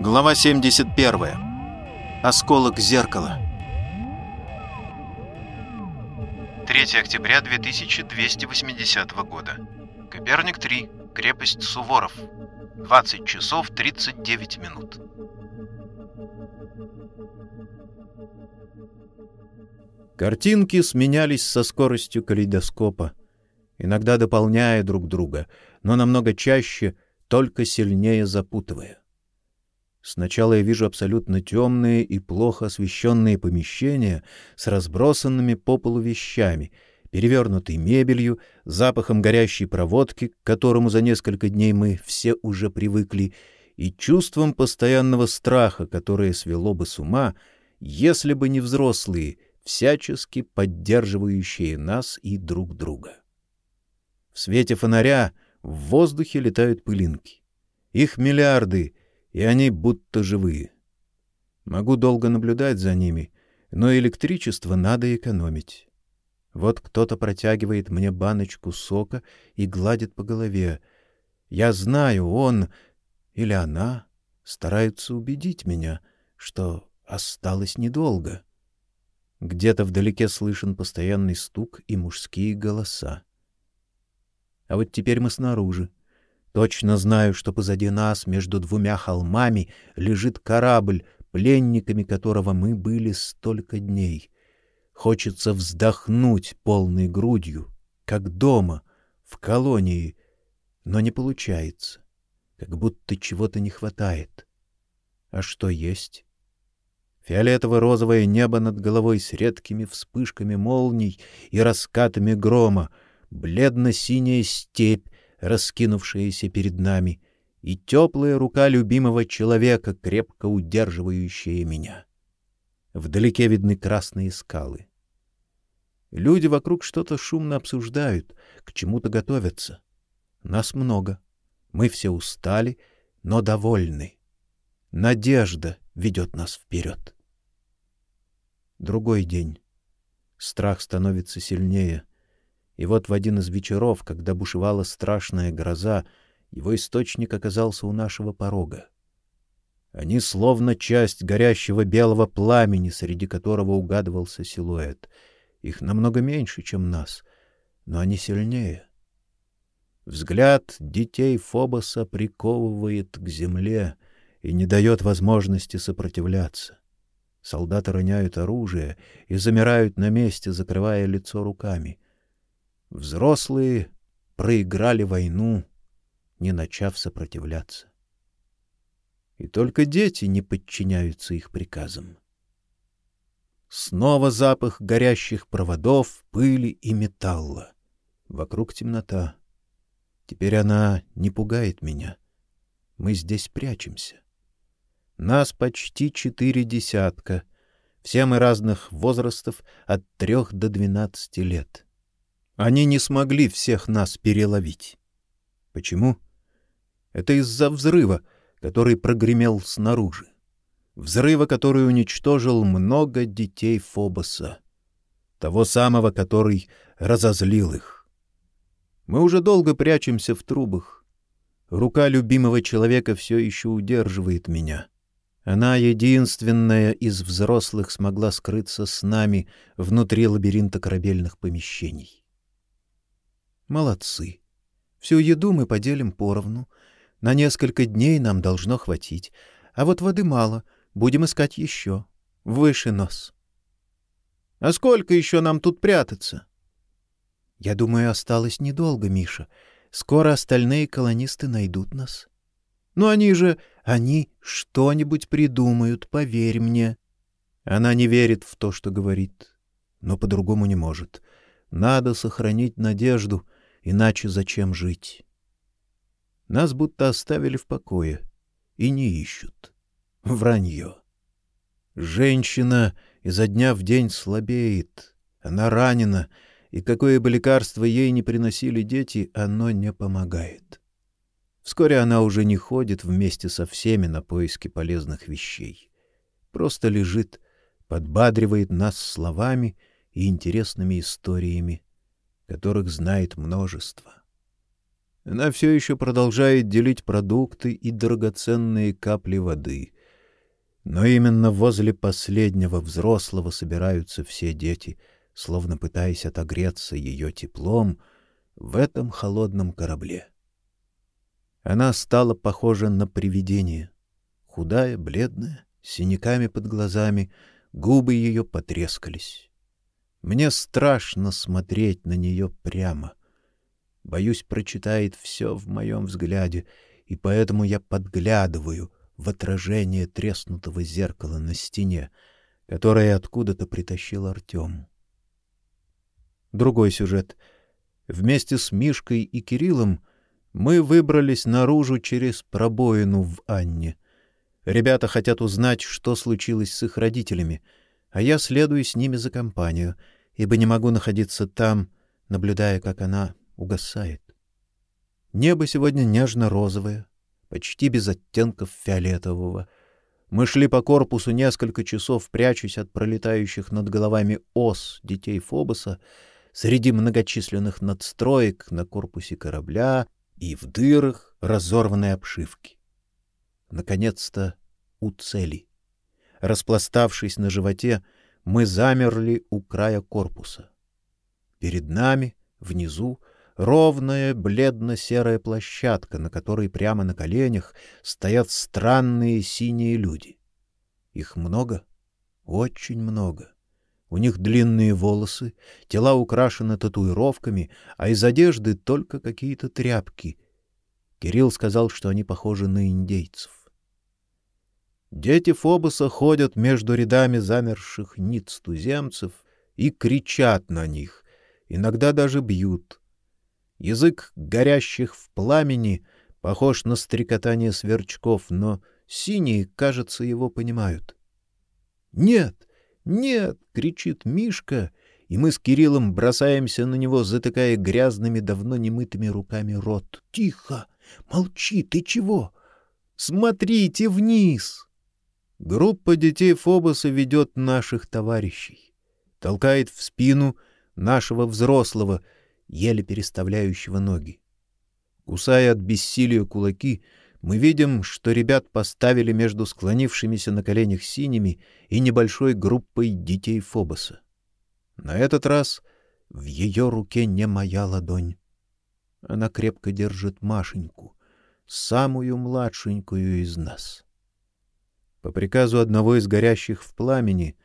Глава 71. Осколок зеркала. 3 октября 2280 года. Коперник 3. Крепость Суворов. 20 часов 39 минут. Картинки сменялись со скоростью калейдоскопа, иногда дополняя друг друга, но намного чаще только сильнее запутывая. Сначала я вижу абсолютно темные и плохо освещенные помещения с разбросанными по полу вещами, перевернутой мебелью, запахом горящей проводки, к которому за несколько дней мы все уже привыкли, и чувством постоянного страха, которое свело бы с ума, если бы не взрослые, всячески поддерживающие нас и друг друга. В свете фонаря в воздухе летают пылинки. Их миллиарды — и они будто живые. Могу долго наблюдать за ними, но электричество надо экономить. Вот кто-то протягивает мне баночку сока и гладит по голове. Я знаю, он или она стараются убедить меня, что осталось недолго. Где-то вдалеке слышен постоянный стук и мужские голоса. А вот теперь мы снаружи. Точно знаю, что позади нас, между двумя холмами, лежит корабль, пленниками которого мы были столько дней. Хочется вздохнуть полной грудью, как дома, в колонии, но не получается, как будто чего-то не хватает. А что есть? Фиолетово-розовое небо над головой с редкими вспышками молний и раскатами грома, бледно-синяя степь, раскинувшаяся перед нами, и теплая рука любимого человека, крепко удерживающая меня. Вдалеке видны красные скалы. Люди вокруг что-то шумно обсуждают, к чему-то готовятся. Нас много. Мы все устали, но довольны. Надежда ведет нас вперед. Другой день. Страх становится сильнее. И вот в один из вечеров, когда бушевала страшная гроза, его источник оказался у нашего порога. Они словно часть горящего белого пламени, среди которого угадывался силуэт. Их намного меньше, чем нас, но они сильнее. Взгляд детей Фобоса приковывает к земле и не дает возможности сопротивляться. Солдаты роняют оружие и замирают на месте, закрывая лицо руками. Взрослые проиграли войну, не начав сопротивляться. И только дети не подчиняются их приказам. Снова запах горящих проводов, пыли и металла. Вокруг темнота. Теперь она не пугает меня. Мы здесь прячемся. Нас почти четыре десятка, все мы разных возрастов от трех до двенадцати лет. Они не смогли всех нас переловить. Почему? Это из-за взрыва, который прогремел снаружи. Взрыва, который уничтожил много детей Фобоса. Того самого, который разозлил их. Мы уже долго прячемся в трубах. Рука любимого человека все еще удерживает меня. Она единственная из взрослых смогла скрыться с нами внутри лабиринта корабельных помещений. Молодцы. Всю еду мы поделим поровну. На несколько дней нам должно хватить. А вот воды мало, будем искать еще. Выше нос. А сколько еще нам тут прятаться? Я думаю, осталось недолго, Миша. Скоро остальные колонисты найдут нас. Но они же, они что-нибудь придумают, поверь мне. Она не верит в то, что говорит, но по-другому не может. Надо сохранить надежду — иначе зачем жить? Нас будто оставили в покое и не ищут. Вранье. Женщина изо дня в день слабеет, она ранена, и какое бы лекарство ей не приносили дети, оно не помогает. Вскоре она уже не ходит вместе со всеми на поиски полезных вещей. Просто лежит, подбадривает нас словами и интересными историями которых знает множество. Она все еще продолжает делить продукты и драгоценные капли воды. Но именно возле последнего взрослого собираются все дети, словно пытаясь отогреться ее теплом в этом холодном корабле. Она стала похожа на привидение. Худая, бледная, с синяками под глазами, губы ее потрескались. Мне страшно смотреть на нее прямо. Боюсь, прочитает все в моем взгляде, и поэтому я подглядываю в отражение треснутого зеркала на стене, которое откуда-то притащил Артем. Другой сюжет. Вместе с Мишкой и Кириллом мы выбрались наружу через пробоину в Анне. Ребята хотят узнать, что случилось с их родителями, а я следую с ними за компанию, ибо не могу находиться там, наблюдая, как она угасает. Небо сегодня нежно-розовое, почти без оттенков фиолетового. Мы шли по корпусу несколько часов, прячась от пролетающих над головами ос детей Фобоса, среди многочисленных надстроек на корпусе корабля и в дырах разорванной обшивки. Наконец-то у цели. Распластавшись на животе, мы замерли у края корпуса. Перед нами, внизу, ровная бледно-серая площадка, на которой прямо на коленях стоят странные синие люди. Их много, очень много. У них длинные волосы, тела украшены татуировками, а из одежды только какие-то тряпки. Кирилл сказал, что они похожи на индейцев. Дети Фобоса ходят между рядами замерших ниц туземцев и кричат на них, иногда даже бьют. Язык горящих в пламени похож на стрекотание сверчков, но синие, кажется, его понимают. Нет, нет, кричит Мишка, и мы с Кириллом бросаемся на него, затыкая грязными, давно немытыми руками рот. Тихо, молчи, ты чего? Смотрите вниз. Группа детей Фобоса ведет наших товарищей, толкает в спину нашего взрослого еле переставляющего ноги. Кусая от бессилия кулаки, мы видим, что ребят поставили между склонившимися на коленях синими и небольшой группой детей Фобоса. На этот раз в ее руке не моя ладонь. Она крепко держит Машеньку, самую младшенькую из нас. По приказу одного из горящих в пламени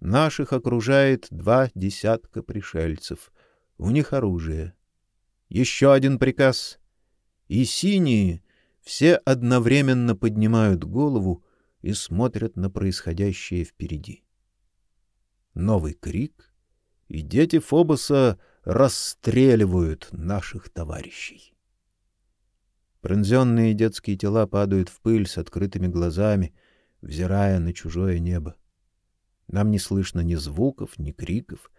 наших окружает два десятка пришельцев, у них оружие. Еще один приказ. И синие все одновременно поднимают голову и смотрят на происходящее впереди. Новый крик, и дети Фобоса расстреливают наших товарищей. Пронзенные детские тела падают в пыль с открытыми глазами, взирая на чужое небо. Нам не слышно ни звуков, ни криков,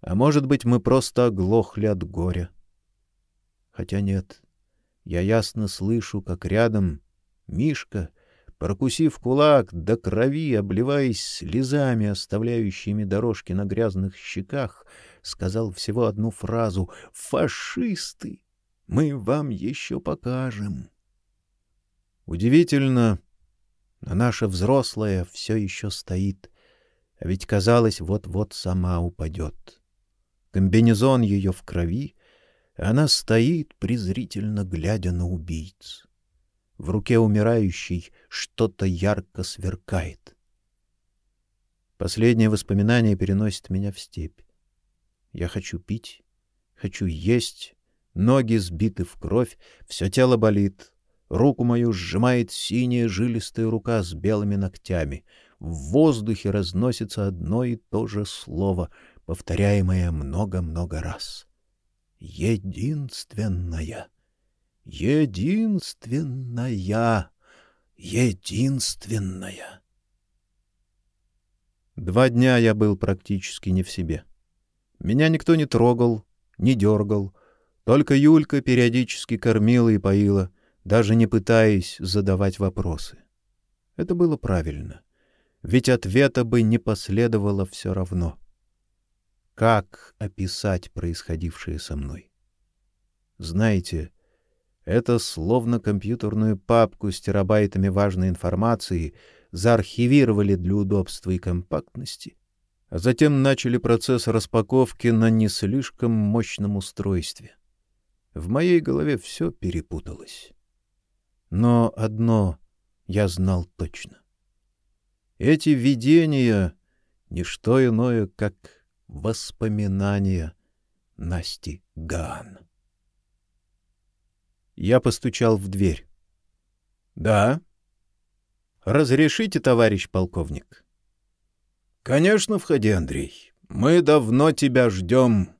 а может быть, мы просто оглохли от горя. Хотя нет. Я ясно слышу, как рядом Мишка, прокусив кулак до крови, обливаясь слезами, оставляющими дорожки на грязных щеках, сказал всего одну фразу: "Фашисты, мы вам еще покажем". Удивительно, но наша взрослая все еще стоит, а ведь казалось, вот-вот сама упадет. Комбинезон ее в крови, она стоит, презрительно глядя на убийц. В руке умирающей что-то ярко сверкает. Последнее воспоминание переносит меня в степь. Я хочу пить, хочу есть, ноги сбиты в кровь, все тело болит. Руку мою сжимает синяя жилистая рука с белыми ногтями. В воздухе разносится одно и то же слово — повторяемое много-много раз. Единственная, единственная, единственная. Два дня я был практически не в себе. Меня никто не трогал, не дергал, только Юлька периодически кормила и поила, даже не пытаясь задавать вопросы. Это было правильно, ведь ответа бы не последовало все равно. Как описать происходившее со мной? Знаете, Это словно компьютерную папку с терабайтами важной информации заархивировали для удобства и компактности, а затем начали процесс распаковки на не слишком мощном устройстве. В моей голове все перепуталось. Но одно я знал точно. Эти видения — ничто иное, как воспоминания Насти Ган. Я постучал в дверь. — Да. — Разрешите, товарищ полковник? — Конечно, входи, Андрей. Мы давно тебя ждем.